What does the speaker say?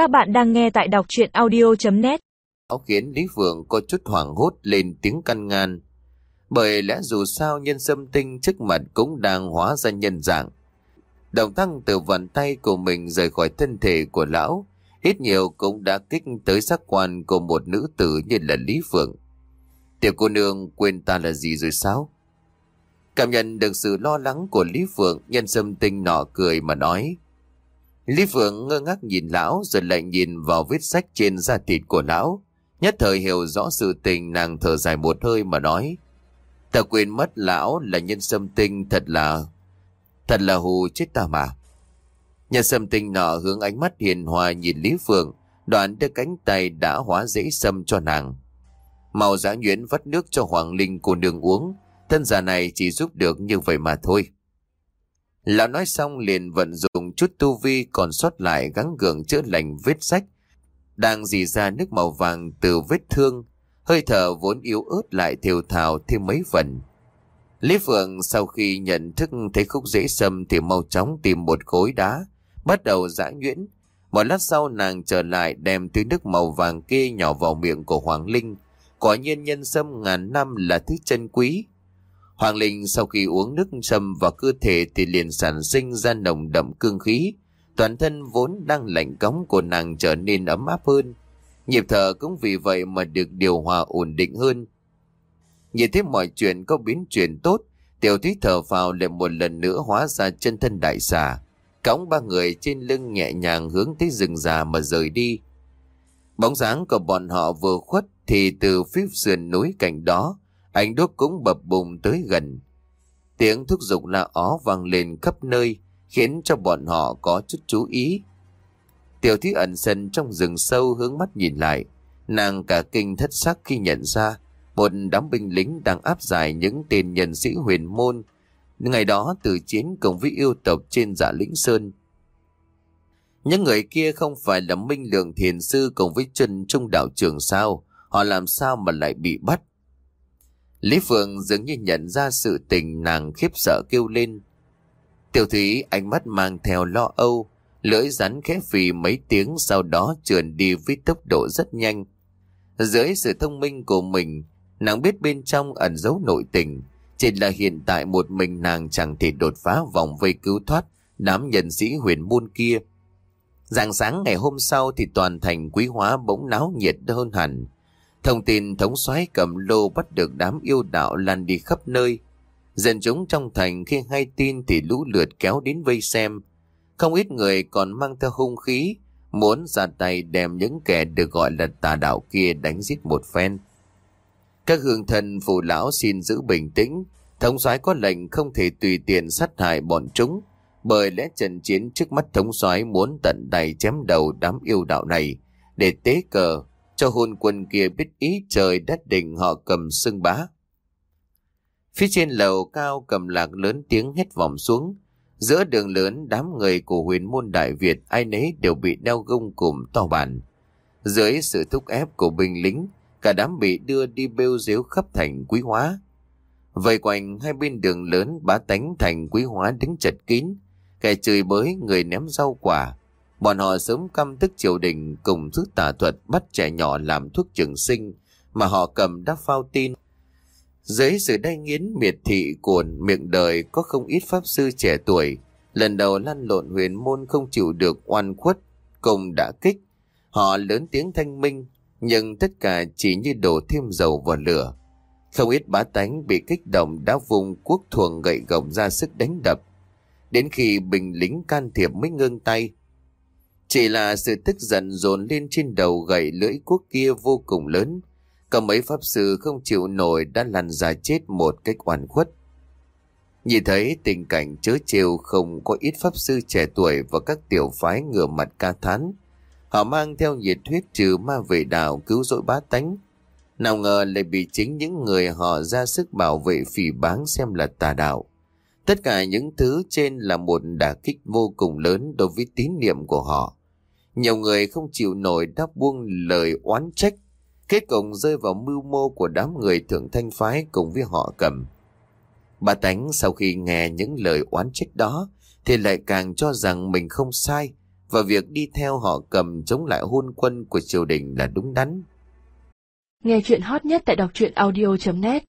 Các bạn đang nghe tại đọc chuyện audio.net Áo khiến Lý Phượng có chút hoảng hốt lên tiếng căn ngăn. Bởi lẽ dù sao nhân sâm tinh trước mặt cũng đang hóa ra nhân dạng. Động tăng từ bàn tay của mình rời khỏi thân thể của lão, ít nhiều cũng đã kích tới giác quan của một nữ tử như là Lý Phượng. Tiểu cô nương quên ta là gì rồi sao? Cảm nhận được sự lo lắng của Lý Phượng, nhân sâm tinh nọ cười mà nói. Lý Phượng ngơ ngác nhìn lão rồi lại nhìn vào vết sách trên da thịt của lão. Nhất thời hiểu rõ sự tình nàng thở dài một hơi mà nói. Ta quên mất lão là nhân sâm tinh thật là... Thật là hù chết ta mà. Nhân sâm tinh nọ hướng ánh mắt hiền hòa nhìn Lý Phượng, đoạn đưa cánh tay đã hóa dễ sâm cho nàng. Màu giã nhuyễn vắt nước cho Hoàng Linh cô đường uống, thân già này chỉ giúp được như vậy mà thôi. Lão nói xong liền vận dụng chút tu vi còn sót lại gắng gượng chữa lành vết sách, đang dì ra nước màu vàng từ vết thương, hơi thở vốn yếu ớt lại thiều thào thêm mấy phần. Lý Phượng sau khi nhận thức thấy khúc dễ sâm thì mau chóng tìm một khối đá, bắt đầu giã nhuyễn. Một lát sau nàng trở lại đem thứ nước màu vàng kia nhỏ vào miệng của Hoàng Linh. Quả nhiên nhân sâm ngàn năm là thứ chân quý. Hoàng Linh sau khi uống nước sâm vào cơ thể thì liền sản sinh ra nồng đậm cương khí. Toàn thân vốn đang lạnh cống của nàng trở nên ấm áp hơn. Nhịp thở cũng vì vậy mà được điều hòa ổn định hơn. Nhìn thấy mọi chuyện có biến chuyển tốt, tiểu thúy thở vào lại một lần nữa hóa ra chân thân đại xà. Cõng ba người trên lưng nhẹ nhàng hướng tới rừng già mà rời đi. Bóng dáng của bọn họ vừa khuất thì từ phía sườn núi cạnh đó, anh đốt cũng bập bùng tới gần. Tiếng thúc giục la ó vang lên khắp nơi, khiến cho bọn họ có chút chú ý. Tiểu thí ẩn sân trong rừng sâu hướng mắt nhìn lại, nàng cả kinh thất sắc khi nhận ra một đám binh lính đang áp giải những tên nhân sĩ huyền môn, ngày đó từ chiến cùng với yêu tộc trên giả lĩnh sơn. Những người kia không phải là minh lượng thiền sư cùng với chân trung đạo trường sao, họ làm sao mà lại bị bắt. Lý Phượng dường như nhận ra sự tình nàng khiếp sợ kêu lên. Tiểu thúy ánh mắt mang theo lo âu, lưỡi rắn khẽ phì mấy tiếng sau đó trườn đi với tốc độ rất nhanh. Dưới sự thông minh của mình, nàng biết bên trong ẩn giấu nội tình, chỉ là hiện tại một mình nàng chẳng thể đột phá vòng vây cứu thoát đám nhân sĩ huyền môn kia. Rạng sáng ngày hôm sau thì toàn thành quý hóa bỗng náo nhiệt hơn hẳn. Thông tin thống soái cầm lô bắt được đám yêu đạo lan đi khắp nơi. Dân chúng trong thành khi hay tin thì lũ lượt kéo đến vây xem. Không ít người còn mang theo hung khí, muốn ra tay đem những kẻ được gọi là tà đạo kia đánh giết một phen. Các hương thần phù lão xin giữ bình tĩnh, thống soái có lệnh không thể tùy tiện sát hại bọn chúng, bởi lẽ trận chiến trước mắt thống soái muốn tận tay chém đầu đám yêu đạo này để tế cờ cho hôn quân kia biết ý trời đất định họ cầm xưng bá. Phía trên lầu cao cầm lạc lớn tiếng hét vọng xuống. Giữa đường lớn đám người của huyền môn Đại Việt ai nấy đều bị đeo gông cùm to bản. Dưới sự thúc ép của binh lính, cả đám bị đưa đi bêu dếu khắp thành quý hóa. Vây quanh hai bên đường lớn bá tánh thành quý hóa đứng chật kín, kẻ chửi bới người ném rau quả. Bọn họ sớm căm tức triều đình cùng thứ tà thuật bắt trẻ nhỏ làm thuốc trường sinh mà họ cầm đã phao tin. Dưới sự đai nghiến miệt thị của miệng đời có không ít pháp sư trẻ tuổi, lần đầu lăn lộn huyền môn không chịu được oan khuất, cùng đã kích. Họ lớn tiếng thanh minh, nhưng tất cả chỉ như đổ thêm dầu vào lửa. Không ít bá tánh bị kích động đã vùng quốc thuồng gậy gồng ra sức đánh đập. Đến khi bình lính can thiệp mới ngưng tay. Chỉ là sự tức giận dồn lên trên đầu gậy lưỡi quốc kia vô cùng lớn. Cả mấy pháp sư không chịu nổi đã lăn ra chết một cách oan khuất. Nhìn thấy tình cảnh chớ chiều không có ít pháp sư trẻ tuổi và các tiểu phái ngửa mặt ca thán. Họ mang theo nhiệt huyết trừ ma về đạo cứu rỗi bá tánh. Nào ngờ lại bị chính những người họ ra sức bảo vệ phỉ báng xem là tà đạo. Tất cả những thứ trên là một đả kích vô cùng lớn đối với tín niệm của họ. Nhiều người không chịu nổi đáp buông lời oán trách, kết cục rơi vào mưu mô của đám người thượng thanh phái cùng với họ cầm. Bà Tánh sau khi nghe những lời oán trách đó thì lại càng cho rằng mình không sai và việc đi theo họ cầm chống lại hôn quân của triều đình là đúng đắn. Nghe chuyện hot nhất tại đọc truyện audio.net